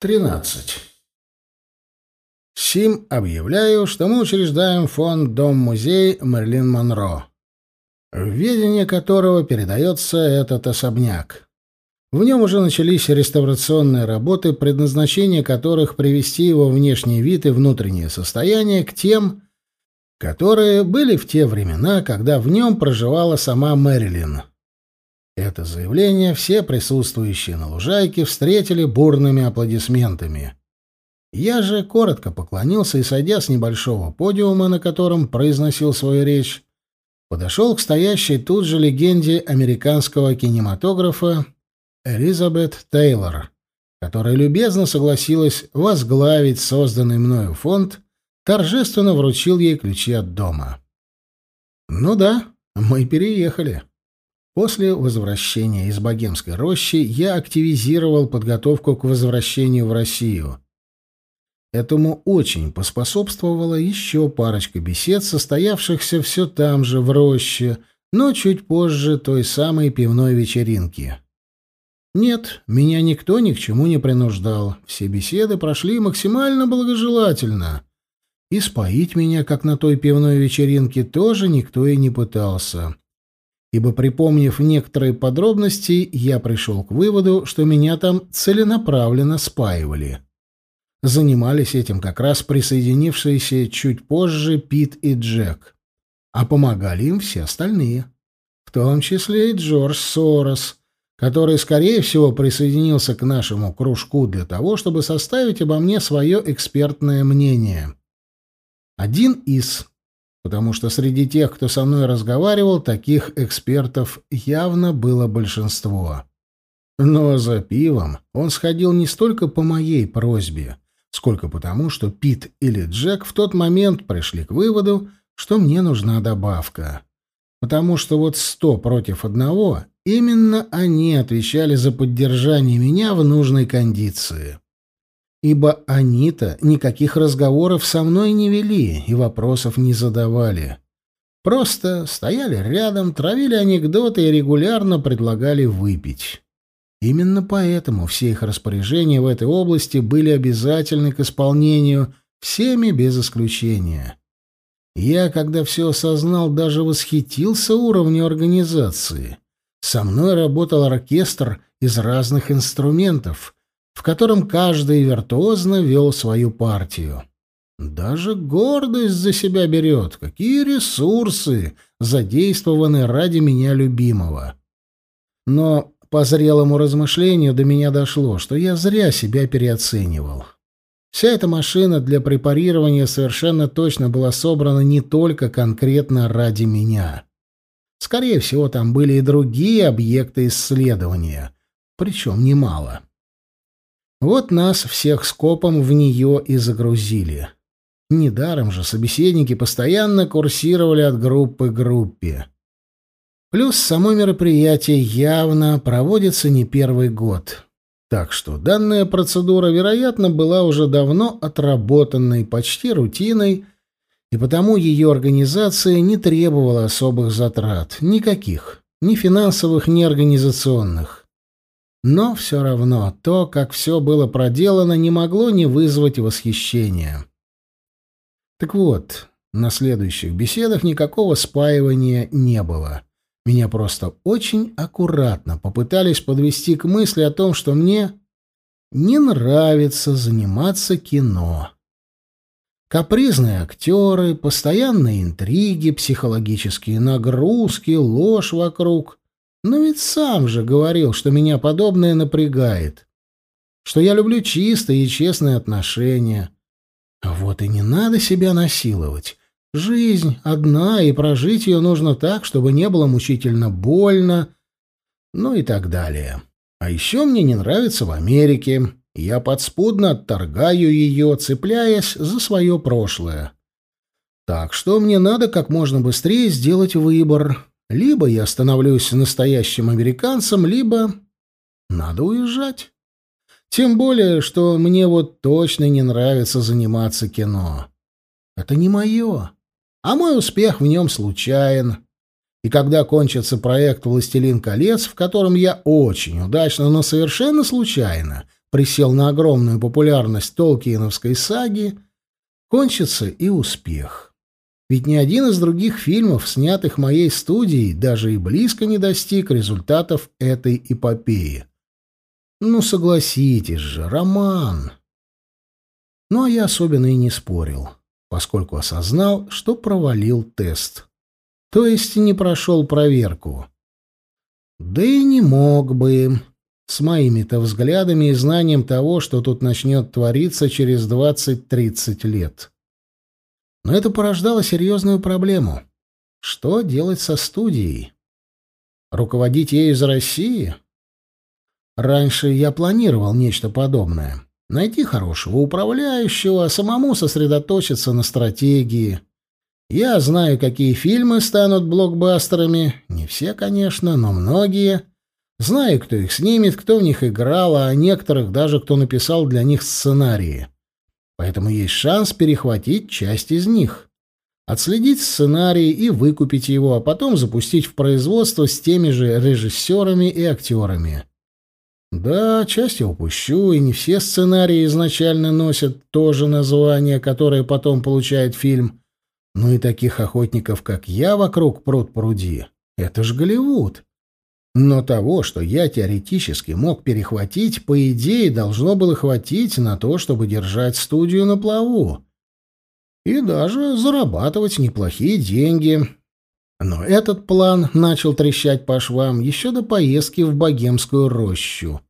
13. Сим объявляю, что мы учреждаем фонд «Дом-музей Мерлин Монро», в ведение которого передается этот особняк. В нем уже начались реставрационные работы, предназначение которых привести его внешний вид и внутреннее состояние к тем, которые были в те времена, когда в нем проживала сама Мэрилин. Это заявление все присутствующие на лужайке встретили бурными аплодисментами. Я же коротко поклонился и, сойдя с небольшого подиума, на котором произносил свою речь, подошел к стоящей тут же легенде американского кинематографа Элизабет Тейлор, которая любезно согласилась возглавить созданный мною фонд, торжественно вручил ей ключи от дома. Ну да, мы переехали. После возвращения из Богемской рощи я активизировал подготовку к возвращению в Россию. Этому очень поспособствовала еще парочка бесед, состоявшихся все там же, в роще, но чуть позже той самой пивной вечеринки. Нет, меня никто ни к чему не принуждал. Все беседы прошли максимально благожелательно. И споить меня, как на той пивной вечеринке, тоже никто и не пытался ибо, припомнив некоторые подробности, я пришел к выводу, что меня там целенаправленно спаивали. Занимались этим как раз присоединившиеся чуть позже Пит и Джек, а помогали им все остальные, в том числе и Джордж Сорос, который, скорее всего, присоединился к нашему кружку для того, чтобы составить обо мне свое экспертное мнение. Один из потому что среди тех, кто со мной разговаривал, таких экспертов явно было большинство. Но за пивом он сходил не столько по моей просьбе, сколько потому, что Пит или Джек в тот момент пришли к выводу, что мне нужна добавка. Потому что вот сто против одного, именно они отвечали за поддержание меня в нужной кондиции ибо они-то никаких разговоров со мной не вели и вопросов не задавали. Просто стояли рядом, травили анекдоты и регулярно предлагали выпить. Именно поэтому все их распоряжения в этой области были обязательны к исполнению всеми без исключения. Я, когда все осознал, даже восхитился уровню организации. Со мной работал оркестр из разных инструментов — в котором каждый виртуозно вел свою партию. Даже гордость за себя берет. Какие ресурсы задействованы ради меня любимого. Но по зрелому размышлению до меня дошло, что я зря себя переоценивал. Вся эта машина для препарирования совершенно точно была собрана не только конкретно ради меня. Скорее всего, там были и другие объекты исследования, причем немало. Вот нас всех скопом в нее и загрузили. Недаром же собеседники постоянно курсировали от группы к группе. Плюс само мероприятие явно проводится не первый год. Так что данная процедура, вероятно, была уже давно отработанной, почти рутиной, и потому ее организация не требовала особых затрат, никаких, ни финансовых, ни организационных. Но все равно то, как все было проделано, не могло не вызвать восхищения. Так вот, на следующих беседах никакого спаивания не было. Меня просто очень аккуратно попытались подвести к мысли о том, что мне не нравится заниматься кино. Капризные актеры, постоянные интриги, психологические нагрузки, ложь вокруг. Но ведь сам же говорил, что меня подобное напрягает. Что я люблю чистые и честные отношения. Вот и не надо себя насиловать. Жизнь одна, и прожить ее нужно так, чтобы не было мучительно больно, ну и так далее. А еще мне не нравится в Америке. Я подспудно отторгаю ее, цепляясь за свое прошлое. Так что мне надо как можно быстрее сделать выбор, либо я становлюсь настоящим американцем, либо надо уезжать. Тем более, что мне вот точно не нравится заниматься кино. Это не мое. А мой успех в нем случайен. И когда кончится проект «Властелин колец», в котором я очень удачно, но совершенно случайно присел на огромную популярность Толкиеновской саги, кончится и успех. Ведь ни один из других фильмов, снятых моей студией, даже и близко не достиг результатов этой эпопеи. Ну, согласитесь же, роман. Ну, а я особенно и не спорил, поскольку осознал, что провалил тест. То есть не прошел проверку. Да и не мог бы, с моими-то взглядами и знанием того, что тут начнет твориться через 20-30 лет. Но это порождало серьезную проблему. Что делать со студией? Руководить ею из России? Раньше я планировал нечто подобное. Найти хорошего управляющего, а самому сосредоточиться на стратегии. Я знаю, какие фильмы станут блокбастерами. Не все, конечно, но многие. Знаю, кто их снимет, кто в них играл, а некоторых даже кто написал для них сценарии. Поэтому есть шанс перехватить часть из них. Отследить сценарий и выкупить его, а потом запустить в производство с теми же режиссерами и актерами. Да, часть я упущу, и не все сценарии изначально носят то же название, которое потом получает фильм. Ну и таких охотников, как я, вокруг пруд пруди. Это ж Голливуд. Но того, что я теоретически мог перехватить, по идее, должно было хватить на то, чтобы держать студию на плаву. И даже зарабатывать неплохие деньги. Но этот план начал трещать по швам еще до поездки в богемскую рощу.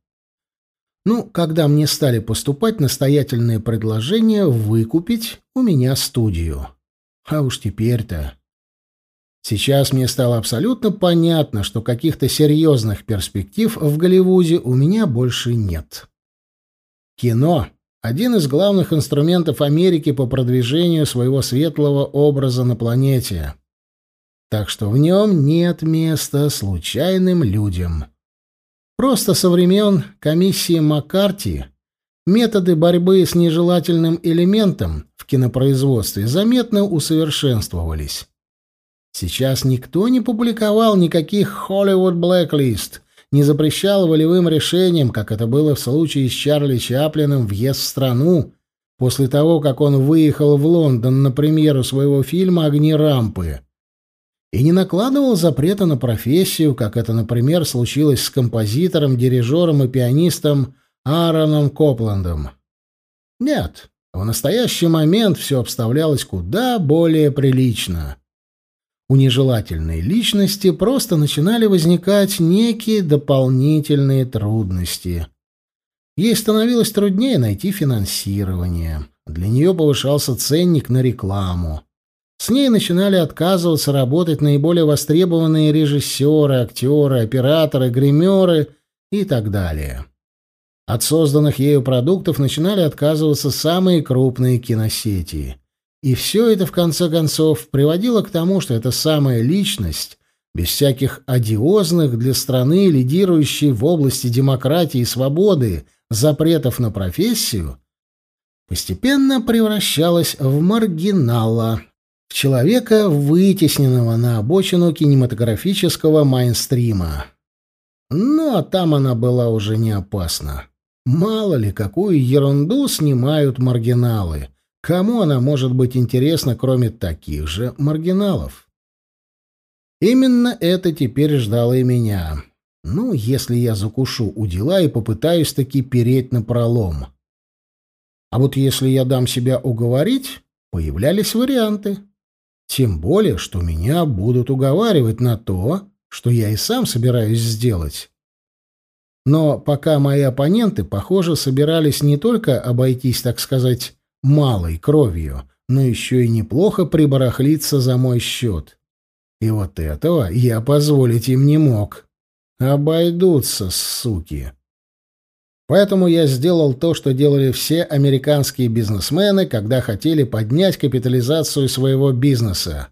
Ну, когда мне стали поступать настоятельные предложения выкупить у меня студию. А уж теперь-то... Сейчас мне стало абсолютно понятно, что каких-то серьезных перспектив в Голливуде у меня больше нет. Кино — один из главных инструментов Америки по продвижению своего светлого образа на планете так что в нем нет места случайным людям. Просто со времен комиссии Маккарти методы борьбы с нежелательным элементом в кинопроизводстве заметно усовершенствовались. Сейчас никто не публиковал никаких Hollywood Blacklist, не запрещал волевым решением, как это было в случае с Чарли Чаплиным въезд в страну, после того, как он выехал в Лондон на премьеру своего фильма «Огни рампы» и не накладывал запрета на профессию, как это, например, случилось с композитором, дирижером и пианистом Аароном Копландом. Нет, в настоящий момент все обставлялось куда более прилично. У нежелательной личности просто начинали возникать некие дополнительные трудности. Ей становилось труднее найти финансирование. Для нее повышался ценник на рекламу. С ней начинали отказываться работать наиболее востребованные режиссеры, актеры, операторы, гримеры и так далее. От созданных ею продуктов начинали отказываться самые крупные киносети. И все это, в конце концов, приводило к тому, что эта самая личность, без всяких одиозных для страны, лидирующей в области демократии и свободы, запретов на профессию, постепенно превращалась в маргинала, в человека, вытесненного на обочину кинематографического майнстрима. Ну, а там она была уже не опасна. Мало ли, какую ерунду снимают маргиналы. Кому она может быть интересна, кроме таких же маргиналов? Именно это теперь ждало и меня. Ну, если я закушу у дела и попытаюсь таки переть на пролом. А вот если я дам себя уговорить, появлялись варианты. Тем более, что меня будут уговаривать на то, что я и сам собираюсь сделать. Но пока мои оппоненты, похоже, собирались не только обойтись, так сказать, малой кровью, но еще и неплохо прибарахлиться за мой счет. И вот этого я позволить им не мог. Обойдутся, суки. Поэтому я сделал то, что делали все американские бизнесмены, когда хотели поднять капитализацию своего бизнеса.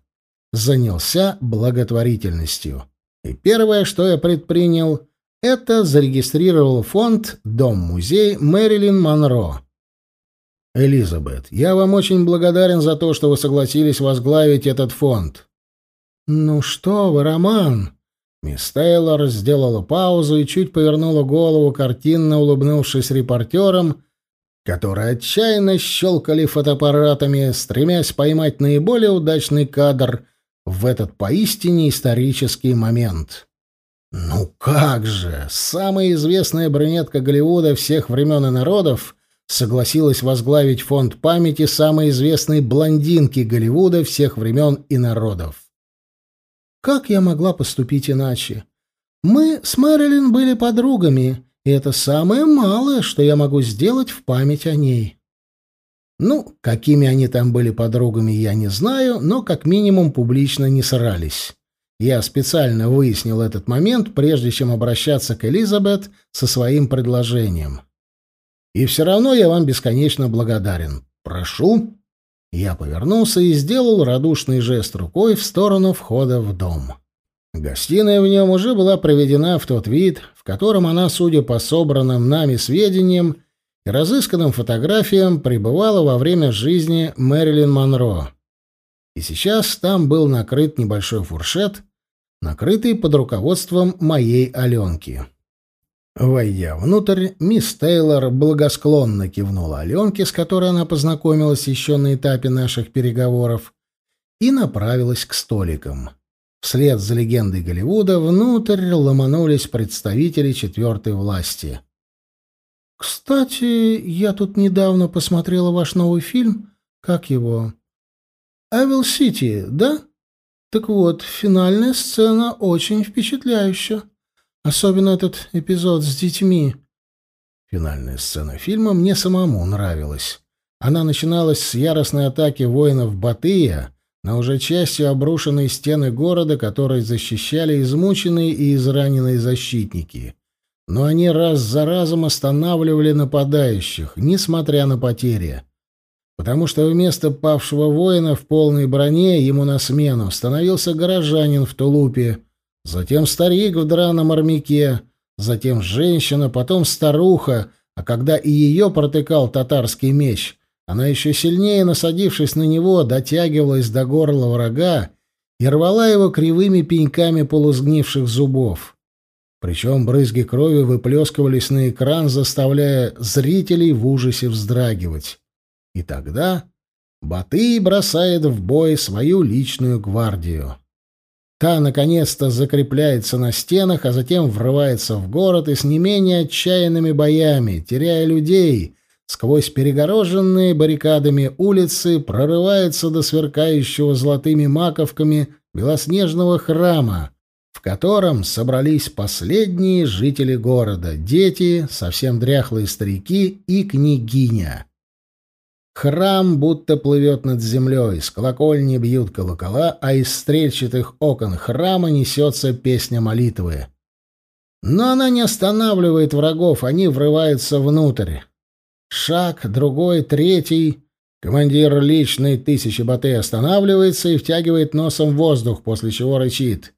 Занялся благотворительностью. И первое, что я предпринял, это зарегистрировал фонд «Дом-музей Мэрилин Монро». «Элизабет, я вам очень благодарен за то, что вы согласились возглавить этот фонд». «Ну что вы, Роман, Мисс Тейлор сделала паузу и чуть повернула голову, картинно улыбнувшись репортерам, которые отчаянно щелкали фотоаппаратами, стремясь поймать наиболее удачный кадр в этот поистине исторический момент. Ну как же, самая известная брюнетка Голливуда всех времен и народов согласилась возглавить фонд памяти самой известной блондинки Голливуда всех времен и народов. Как я могла поступить иначе? Мы с Мэрилин были подругами, и это самое малое, что я могу сделать в память о ней. Ну, какими они там были подругами, я не знаю, но как минимум публично не срались. Я специально выяснил этот момент, прежде чем обращаться к Элизабет со своим предложением. И все равно я вам бесконечно благодарен. Прошу. Я повернулся и сделал радушный жест рукой в сторону входа в дом. Гостиная в нем уже была проведена в тот вид, в котором она, судя по собранным нами сведениям и разысканным фотографиям, пребывала во время жизни Мэрилин Монро. И сейчас там был накрыт небольшой фуршет, накрытый под руководством моей Аленки. Войдя внутрь, мисс Тейлор благосклонно кивнула Аленке, с которой она познакомилась еще на этапе наших переговоров, и направилась к столикам. Вслед за легендой Голливуда внутрь ломанулись представители четвертой власти. «Кстати, я тут недавно посмотрела ваш новый фильм. Как его?» «Эвил Сити, да?» «Так вот, финальная сцена очень впечатляющая. Особенно этот эпизод с детьми». Финальная сцена фильма мне самому нравилась. Она начиналась с яростной атаки воинов Батыя на уже частью обрушенные стены города, которые защищали измученные и израненные защитники. Но они раз за разом останавливали нападающих, несмотря на потери. Потому что вместо павшего воина в полной броне ему на смену становился горожанин в тулупе, затем старик в драном армяке, затем женщина, потом старуха, а когда и ее протыкал татарский меч, она еще сильнее, насадившись на него, дотягивалась до горла врага и рвала его кривыми пеньками полузгнивших зубов. Причем брызги крови выплескивались на экран, заставляя зрителей в ужасе вздрагивать. И тогда Батый бросает в бой свою личную гвардию. Та, наконец-то, закрепляется на стенах, а затем врывается в город и с не менее отчаянными боями, теряя людей, сквозь перегороженные баррикадами улицы прорывается до сверкающего золотыми маковками белоснежного храма, в котором собрались последние жители города, дети, совсем дряхлые старики и княгиня. Храм будто плывет над землей, с колокольни бьют колокола, а из стрельчатых окон храма несется песня молитвы. Но она не останавливает врагов, они врываются внутрь. Шаг, другой, третий. Командир личной тысячи батей останавливается и втягивает носом воздух, после чего рычит.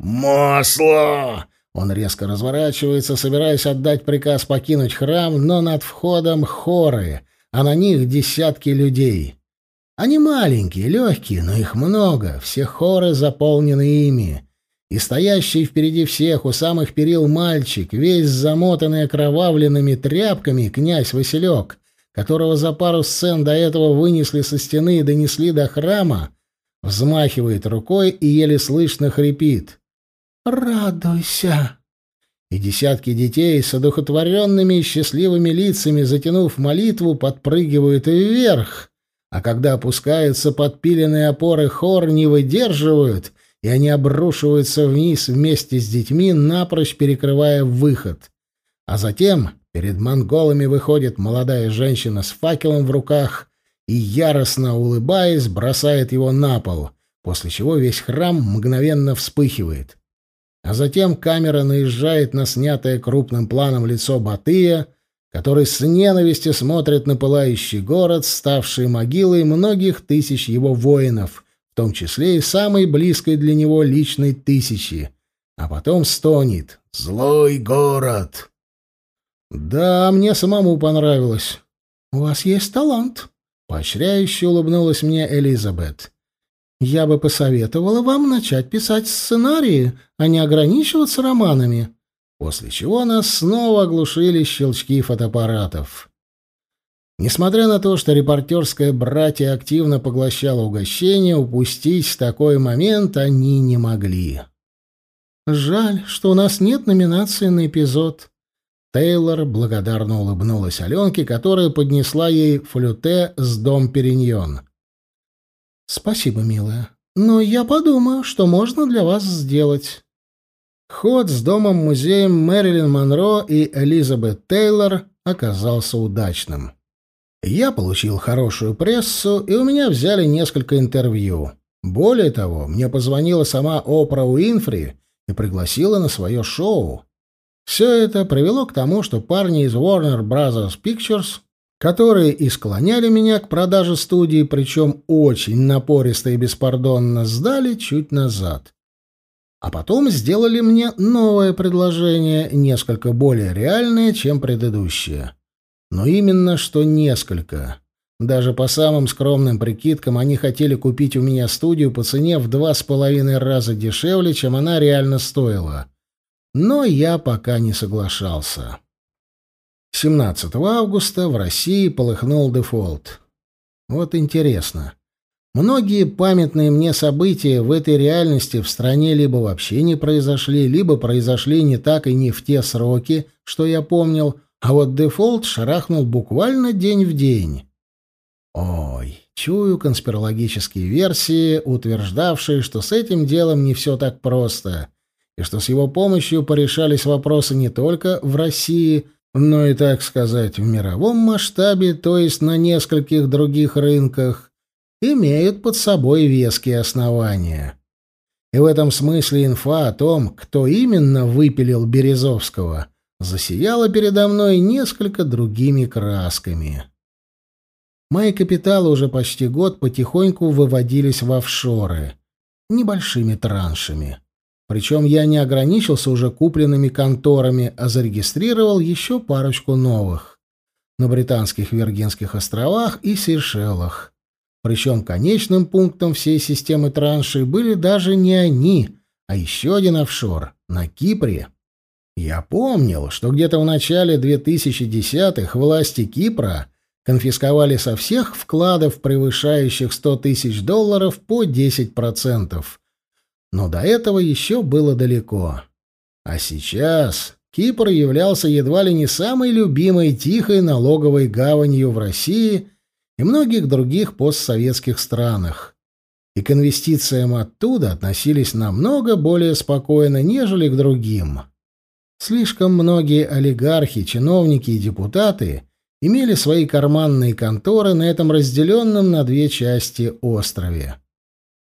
«Масло!» Он резко разворачивается, собираясь отдать приказ покинуть храм, но над входом хоры, а на них десятки людей. Они маленькие, легкие, но их много, все хоры заполнены ими и стоящий впереди всех у самых перил мальчик, весь замотанный окровавленными тряпками, князь Василек, которого за пару сцен до этого вынесли со стены и донесли до храма, взмахивает рукой и еле слышно хрипит. «Радуйся!» И десятки детей с одухотворенными и счастливыми лицами, затянув молитву, подпрыгивают вверх, а когда опускаются подпиленные опоры хор, не выдерживают — и они обрушиваются вниз вместе с детьми, напрочь перекрывая выход. А затем перед монголами выходит молодая женщина с факелом в руках и, яростно улыбаясь, бросает его на пол, после чего весь храм мгновенно вспыхивает. А затем камера наезжает на снятое крупным планом лицо Батыя, который с ненавистью смотрит на пылающий город, ставший могилой многих тысяч его воинов — в том числе и самой близкой для него личной тысячи, а потом стонет «Злой город!». «Да, мне самому понравилось. У вас есть талант», — поощряюще улыбнулась мне Элизабет. Я бы посоветовала вам начать писать сценарии, а не ограничиваться романами. После чего нас снова оглушили щелчки фотоаппаратов. Несмотря на то, что репортерское братья активно поглощало угощение, упустить такой момент они не могли. «Жаль, что у нас нет номинации на эпизод». Тейлор благодарно улыбнулась Аленке, которая поднесла ей флюте с дом Периньон. «Спасибо, милая. Но я подумаю, что можно для вас сделать». Ход с домом-музеем Мэрилин Монро и Элизабет Тейлор оказался удачным. Я получил хорошую прессу, и у меня взяли несколько интервью. Более того, мне позвонила сама Опра Уинфри и пригласила на свое шоу. Все это привело к тому, что парни из Warner Brothers Pictures, которые и склоняли меня к продаже студии, причем очень напористо и беспардонно, сдали чуть назад. А потом сделали мне новое предложение, несколько более реальное, чем предыдущее. Но именно что несколько. Даже по самым скромным прикидкам они хотели купить у меня студию по цене в два с половиной раза дешевле, чем она реально стоила. Но я пока не соглашался. 17 августа в России полыхнул дефолт. Вот интересно. Многие памятные мне события в этой реальности в стране либо вообще не произошли, либо произошли не так и не в те сроки, что я помнил, а вот дефолт шарахнул буквально день в день. Ой, чую конспирологические версии, утверждавшие, что с этим делом не все так просто, и что с его помощью порешались вопросы не только в России, но и, так сказать, в мировом масштабе, то есть на нескольких других рынках, имеют под собой веские основания. И в этом смысле инфа о том, кто именно выпилил Березовского, засияла передо мной несколько другими красками. Мои капиталы уже почти год потихоньку выводились в офшоры, небольшими траншами. Причем я не ограничился уже купленными конторами, а зарегистрировал еще парочку новых на Британских Виргинских островах и Сейшелах. Причем конечным пунктом всей системы траншей были даже не они, а еще один офшор на Кипре. Я помнил, что где-то в начале 2010-х власти Кипра конфисковали со всех вкладов, превышающих 100 тысяч долларов, по 10%. Но до этого еще было далеко. А сейчас Кипр являлся едва ли не самой любимой тихой налоговой гаванью в России и многих других постсоветских странах. И к инвестициям оттуда относились намного более спокойно, нежели к другим. Слишком многие олигархи, чиновники и депутаты имели свои карманные конторы на этом разделенном на две части острове.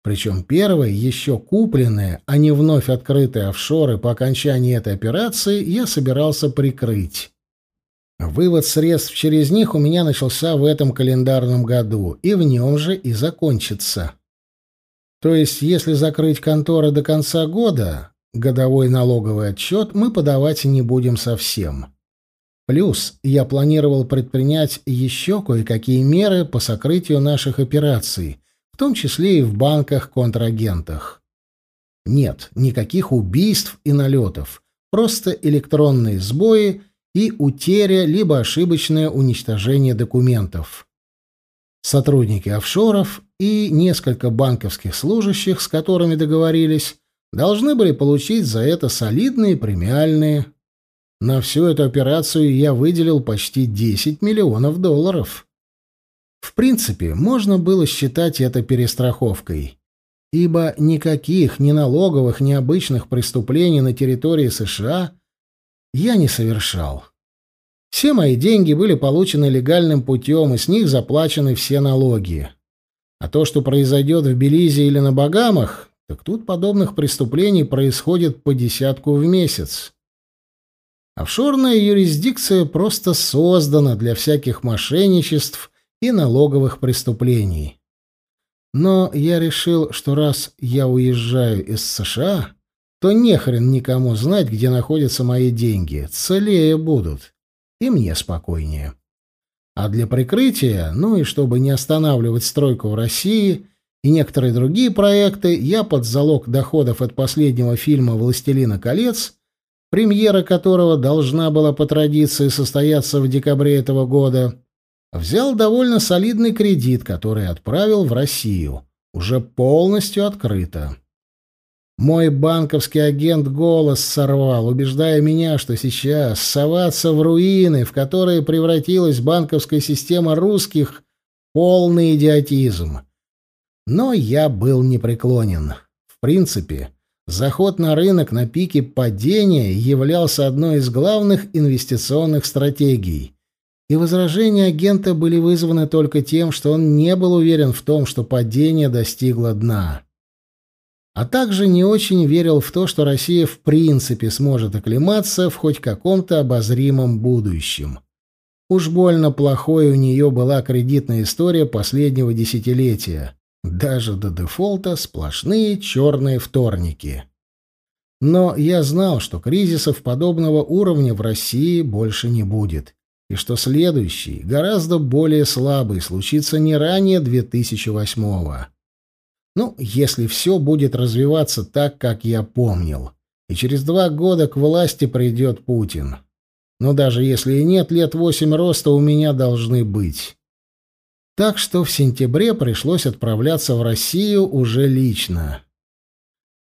Причем первые, еще купленные, а не вновь открытые офшоры по окончании этой операции, я собирался прикрыть. Вывод средств через них у меня начался в этом календарном году, и в нем же и закончится. То есть, если закрыть конторы до конца года, Годовой налоговый отчет мы подавать не будем совсем. Плюс я планировал предпринять еще кое-какие меры по сокрытию наших операций, в том числе и в банках-контрагентах. Нет, никаких убийств и налетов, просто электронные сбои и утеря либо ошибочное уничтожение документов. Сотрудники офшоров и несколько банковских служащих, с которыми договорились, должны были получить за это солидные премиальные. На всю эту операцию я выделил почти 10 миллионов долларов. В принципе, можно было считать это перестраховкой, ибо никаких ни налоговых, ни обычных преступлений на территории США я не совершал. Все мои деньги были получены легальным путем, и с них заплачены все налоги. А то, что произойдет в Белизе или на Багамах, так тут подобных преступлений происходит по десятку в месяц. Офшорная юрисдикция просто создана для всяких мошенничеств и налоговых преступлений. Но я решил, что раз я уезжаю из США, то нехрен никому знать, где находятся мои деньги. Целее будут. И мне спокойнее. А для прикрытия, ну и чтобы не останавливать стройку в России, и некоторые другие проекты я под залог доходов от последнего фильма «Властелина колец», премьера которого должна была по традиции состояться в декабре этого года, взял довольно солидный кредит, который отправил в Россию, уже полностью открыто. Мой банковский агент голос сорвал, убеждая меня, что сейчас соваться в руины, в которые превратилась банковская система русских, полный идиотизм. Но я был непреклонен. В принципе, заход на рынок на пике падения являлся одной из главных инвестиционных стратегий. И возражения агента были вызваны только тем, что он не был уверен в том, что падение достигло дна а также не очень верил в то, что Россия в принципе сможет оклематься в хоть каком-то обозримом будущем. Уж больно плохой у нее была кредитная история последнего десятилетия. Даже до дефолта сплошные черные вторники. Но я знал, что кризисов подобного уровня в России больше не будет, и что следующий, гораздо более слабый, случится не ранее 2008 года. Ну, если все будет развиваться так, как я помнил. И через два года к власти придет Путин. Но даже если и нет, лет восемь роста у меня должны быть. Так что в сентябре пришлось отправляться в Россию уже лично.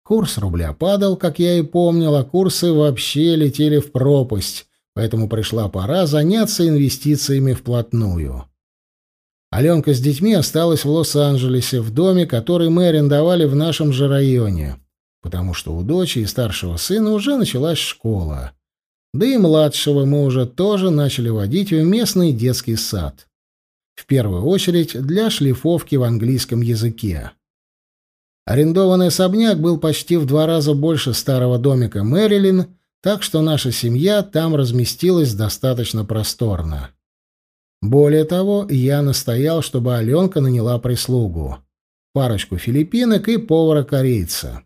Курс рубля падал, как я и помнил, а курсы вообще летели в пропасть, поэтому пришла пора заняться инвестициями вплотную. Аленка с детьми осталась в Лос-Анджелесе, в доме, который мы арендовали в нашем же районе, потому что у дочери и старшего сына уже началась школа. Да и младшего мы уже тоже начали водить в местный детский сад. В первую очередь для шлифовки в английском языке. Арендованный особняк был почти в два раза больше старого домика Мэрилин, так что наша семья там разместилась достаточно просторно. Более того, я настоял, чтобы Аленка наняла прислугу. Парочку филиппинок и повара-корейца.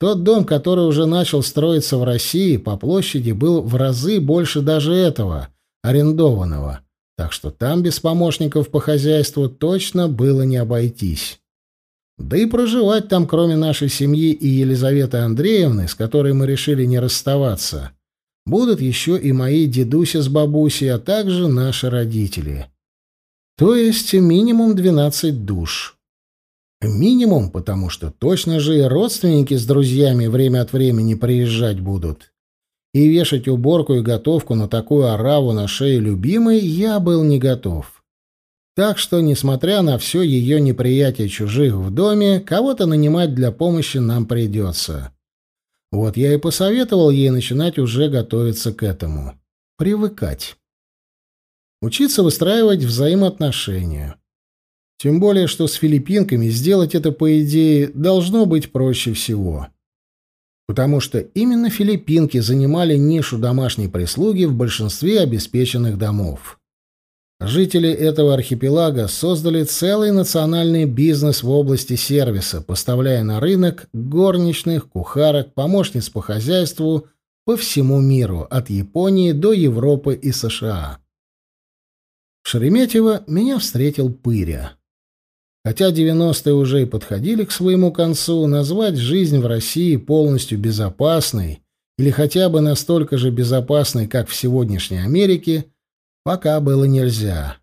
Тот дом, который уже начал строиться в России, по площади был в разы больше даже этого, арендованного, так что там без помощников по хозяйству точно было не обойтись. Да и проживать там, кроме нашей семьи и Елизаветы Андреевны, с которой мы решили не расставаться, будут еще и мои дедуся с бабусей, а также наши родители. То есть минимум 12 душ. Минимум, потому что точно же и родственники с друзьями время от времени приезжать будут. И вешать уборку и готовку на такую ораву на шее любимой я был не готов. Так что, несмотря на все ее неприятие чужих в доме, кого-то нанимать для помощи нам придется. Вот я и посоветовал ей начинать уже готовиться к этому. Привыкать. Учиться выстраивать взаимоотношения. Тем более, что с филиппинками сделать это, по идее, должно быть проще всего. Потому что именно филиппинки занимали нишу домашней прислуги в большинстве обеспеченных домов. Жители этого архипелага создали целый национальный бизнес в области сервиса, поставляя на рынок горничных, кухарок, помощниц по хозяйству по всему миру, от Японии до Европы и США. В Шереметьево меня встретил Пыря. Хотя 90-е уже и подходили к своему концу, назвать жизнь в России полностью безопасной или хотя бы настолько же безопасной, как в сегодняшней Америке – пока было нельзя.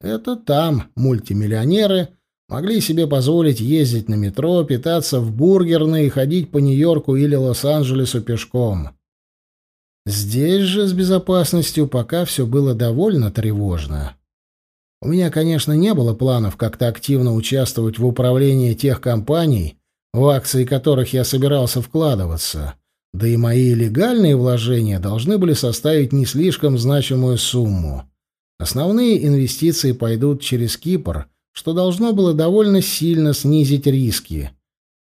Это там мультимиллионеры могли себе позволить ездить на метро, питаться в бургерной и ходить по Нью-Йорку или Лос-Анджелесу пешком. Здесь же с безопасностью пока все было довольно тревожно. У меня, конечно, не было планов как-то активно участвовать в управлении тех компаний, в акции которых я собирался вкладываться. Да и мои легальные вложения должны были составить не слишком значимую сумму. Основные инвестиции пойдут через Кипр, что должно было довольно сильно снизить риски.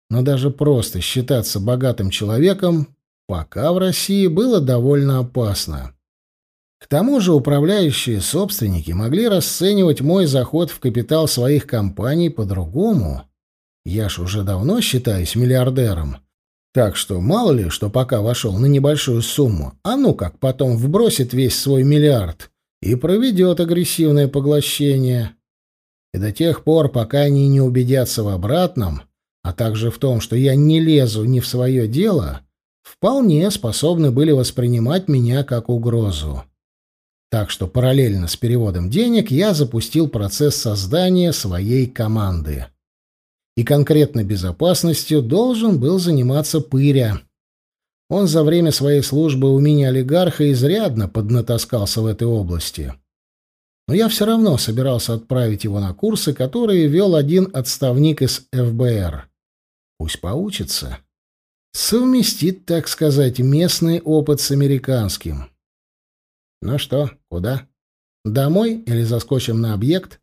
Но даже просто считаться богатым человеком пока в России было довольно опасно. К тому же управляющие собственники могли расценивать мой заход в капитал своих компаний по-другому. Я ж уже давно считаюсь миллиардером. Так что мало ли, что пока вошел на небольшую сумму, а ну как потом вбросит весь свой миллиард и проведет агрессивное поглощение. И до тех пор, пока они не убедятся в обратном, а также в том, что я не лезу ни в свое дело, вполне способны были воспринимать меня как угрозу. Так что параллельно с переводом денег я запустил процесс создания своей команды. И конкретно безопасностью должен был заниматься Пыря. Он за время своей службы у меня олигарха изрядно поднатаскался в этой области. Но я все равно собирался отправить его на курсы, которые вел один отставник из ФБР. Пусть поучится. Совместит, так сказать, местный опыт с американским. «Ну что, куда? Домой или заскочим на объект?» —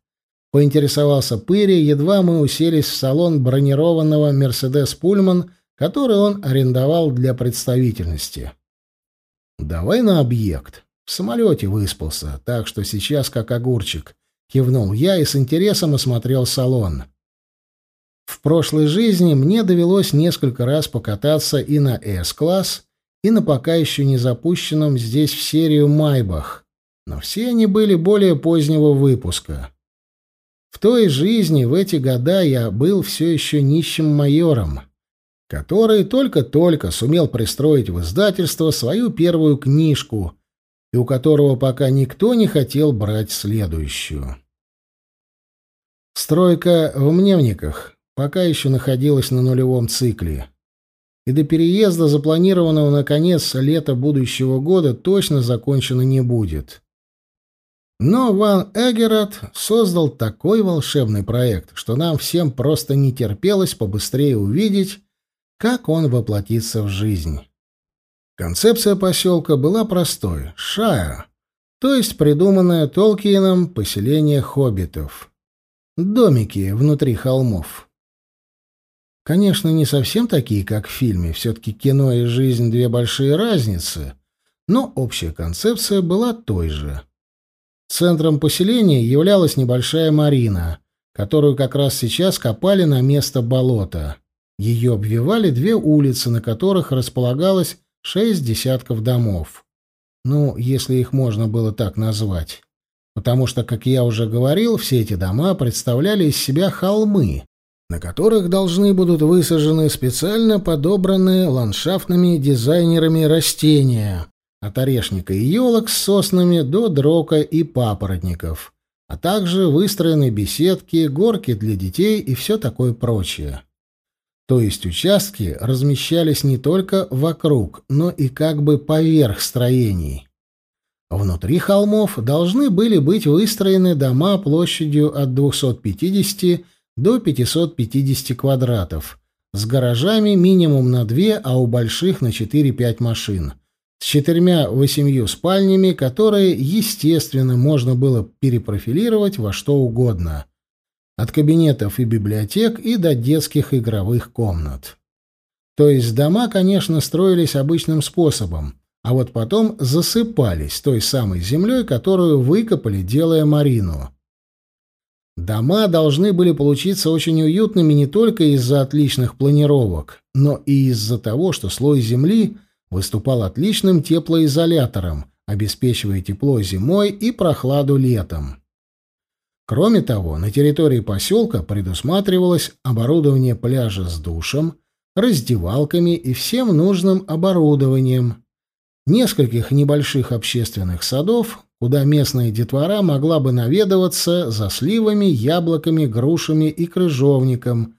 поинтересовался Пыри, едва мы уселись в салон бронированного «Мерседес Пульман», который он арендовал для представительности. «Давай на объект. В самолете выспался, так что сейчас как огурчик», — кивнул я и с интересом осмотрел салон. В прошлой жизни мне довелось несколько раз покататься и на С-класс, и на пока еще не запущенном здесь в серию «Майбах», но все они были более позднего выпуска. В той жизни в эти года я был все еще нищим майором, который только-только сумел пристроить в издательство свою первую книжку и у которого пока никто не хотел брать следующую. Стройка в Мневниках пока еще находилась на нулевом цикле и до переезда, запланированного на конец лета будущего года, точно закончено не будет. Но Ван Эгерат создал такой волшебный проект, что нам всем просто не терпелось побыстрее увидеть, как он воплотится в жизнь. Концепция поселка была простой — Шая, то есть придуманное Толкиеном поселение хоббитов. Домики внутри холмов. Конечно, не совсем такие, как в фильме, все-таки кино и жизнь — две большие разницы, но общая концепция была той же. Центром поселения являлась небольшая марина, которую как раз сейчас копали на место болота. Ее обвивали две улицы, на которых располагалось шесть десятков домов. Ну, если их можно было так назвать. Потому что, как я уже говорил, все эти дома представляли из себя холмы, на которых должны будут высажены специально подобранные ландшафтными дизайнерами растения, от орешника и елок с соснами до дрока и папоротников, а также выстроены беседки, горки для детей и все такое прочее. То есть участки размещались не только вокруг, но и как бы поверх строений. Внутри холмов должны были быть выстроены дома площадью от 250 до 550 квадратов, с гаражами минимум на две, а у больших на 4-5 машин, с четырьмя-восемью спальнями, которые, естественно, можно было перепрофилировать во что угодно, от кабинетов и библиотек и до детских игровых комнат. То есть дома, конечно, строились обычным способом, а вот потом засыпались той самой землей, которую выкопали, делая марину. Дома должны были получиться очень уютными не только из-за отличных планировок, но и из-за того, что слой земли выступал отличным теплоизолятором, обеспечивая тепло зимой и прохладу летом. Кроме того, на территории поселка предусматривалось оборудование пляжа с душем, раздевалками и всем нужным оборудованием, нескольких небольших общественных садов, куда местная детвора могла бы наведываться за сливами, яблоками, грушами и крыжовником,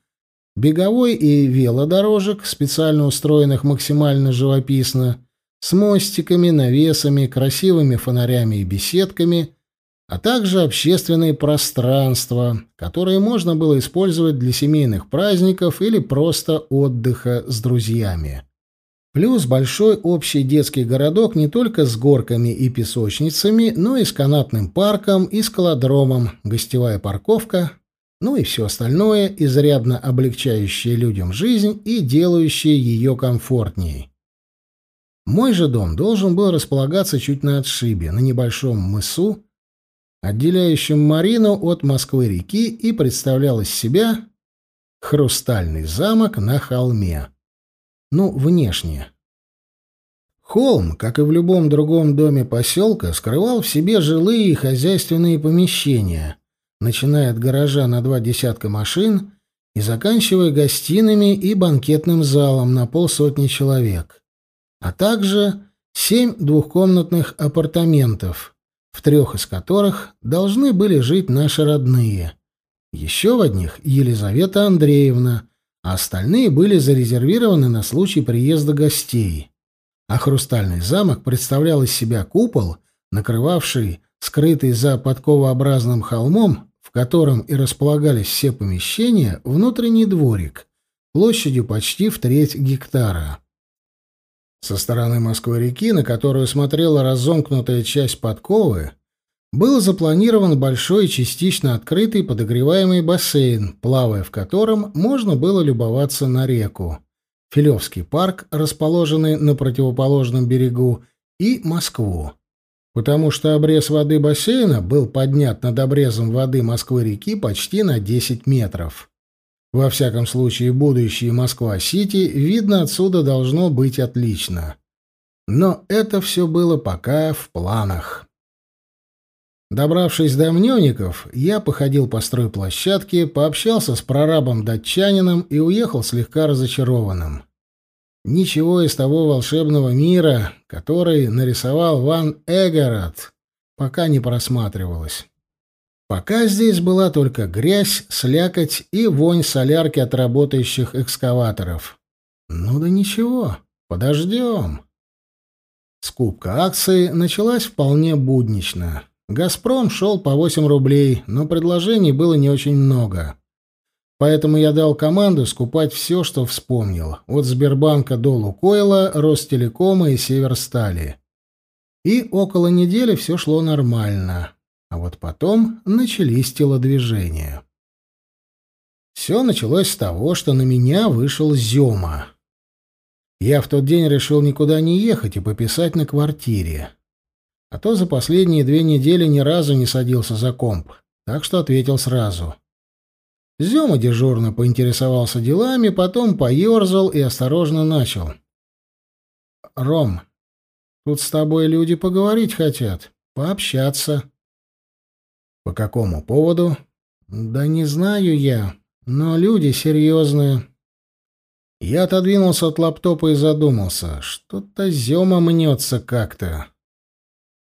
беговой и велодорожек, специально устроенных максимально живописно, с мостиками, навесами, красивыми фонарями и беседками, а также общественные пространства, которые можно было использовать для семейных праздников или просто отдыха с друзьями. Плюс большой общий детский городок не только с горками и песочницами, но и с канатным парком и скалодромом, гостевая парковка, ну и все остальное, изрядно облегчающее людям жизнь и делающее ее комфортней. Мой же дом должен был располагаться чуть на отшибе, на небольшом мысу, отделяющем Марину от Москвы-реки, и представлял из себя хрустальный замок на холме. Ну, внешне. Холм, как и в любом другом доме поселка, скрывал в себе жилые и хозяйственные помещения, начиная от гаража на два десятка машин и заканчивая гостиными и банкетным залом на полсотни человек, а также семь двухкомнатных апартаментов, в трех из которых должны были жить наши родные. Еще в одних Елизавета Андреевна, а остальные были зарезервированы на случай приезда гостей. А хрустальный замок представлял из себя купол, накрывавший скрытый за подковообразным холмом, в котором и располагались все помещения, внутренний дворик, площадью почти в треть гектара. Со стороны Москвы-реки, на которую смотрела разомкнутая часть подковы, был запланирован большой частично открытый подогреваемый бассейн, плавая в котором можно было любоваться на реку. Филевский парк, расположенный на противоположном берегу, и Москву. Потому что обрез воды бассейна был поднят над обрезом воды Москвы-реки почти на 10 метров. Во всяком случае, будущее Москва-Сити видно отсюда должно быть отлично. Но это все было пока в планах. Добравшись до Мнёников, я походил по стройплощадке, пообщался с прорабом-датчанином и уехал слегка разочарованным. Ничего из того волшебного мира, который нарисовал Ван Эгерат, пока не просматривалось. Пока здесь была только грязь, слякоть и вонь солярки от работающих экскаваторов. Ну да ничего, подождем. Скупка акций началась вполне буднично. «Газпром» шел по 8 рублей, но предложений было не очень много. Поэтому я дал команду скупать все, что вспомнил. От Сбербанка до Лукойла, Ростелекома и Северстали. И около недели все шло нормально. А вот потом начались телодвижения. Все началось с того, что на меня вышел Зема. Я в тот день решил никуда не ехать и пописать на квартире. А то за последние две недели ни разу не садился за комп, так что ответил сразу. Зёма дежурно поинтересовался делами, потом поёрзал и осторожно начал. «Ром, тут с тобой люди поговорить хотят, пообщаться». «По какому поводу?» «Да не знаю я, но люди серьезные». Я отодвинулся от лаптопа и задумался. Что-то Зёма мнется как-то.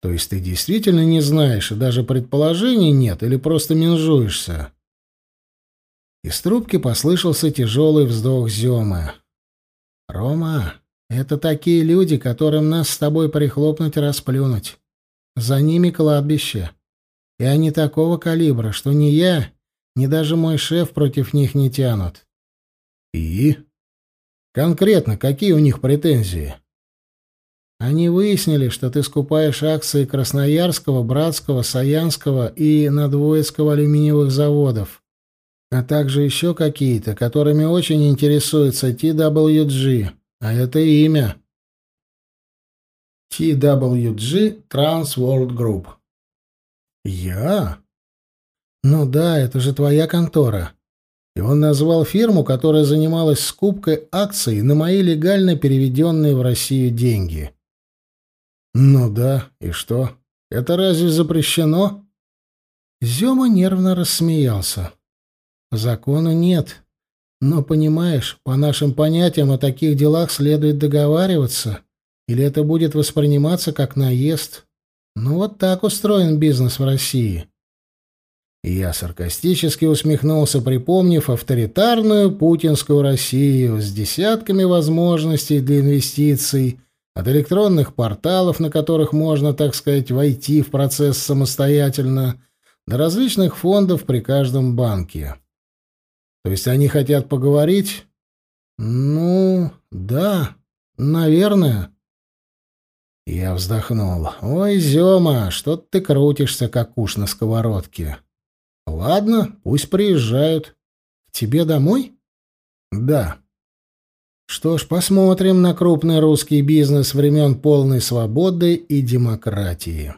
То есть ты действительно не знаешь, и даже предположений нет, или просто менжуешься? Из трубки послышался тяжелый вздох Зёмы. «Рома, это такие люди, которым нас с тобой прихлопнуть и расплюнуть. За ними кладбище. И они такого калибра, что ни я, ни даже мой шеф против них не тянут». «И?» «Конкретно какие у них претензии?» Они выяснили, что ты скупаешь акции Красноярского, Братского, Саянского и Надвоецкого алюминиевых заводов, а также еще какие-то, которыми очень интересуется TWG, а это имя. TWG Trans World Group. Я? Ну да, это же твоя контора. И он назвал фирму, которая занималась скупкой акций на мои легально переведенные в Россию деньги. «Ну да, и что? Это разве запрещено?» Зёма нервно рассмеялся. «Закона нет. Но, понимаешь, по нашим понятиям о таких делах следует договариваться, или это будет восприниматься как наезд. Ну вот так устроен бизнес в России». Я саркастически усмехнулся, припомнив авторитарную путинскую Россию с десятками возможностей для инвестиций от электронных порталов, на которых можно, так сказать, войти в процесс самостоятельно, до различных фондов при каждом банке. То есть они хотят поговорить? Ну, да, наверное. Я вздохнул. Ой, Зёма, что ты крутишься, как уж на сковородке. Ладно, пусть приезжают. К тебе домой? Да. Что ж, посмотрим на крупный русский бизнес времен полной свободы и демократии.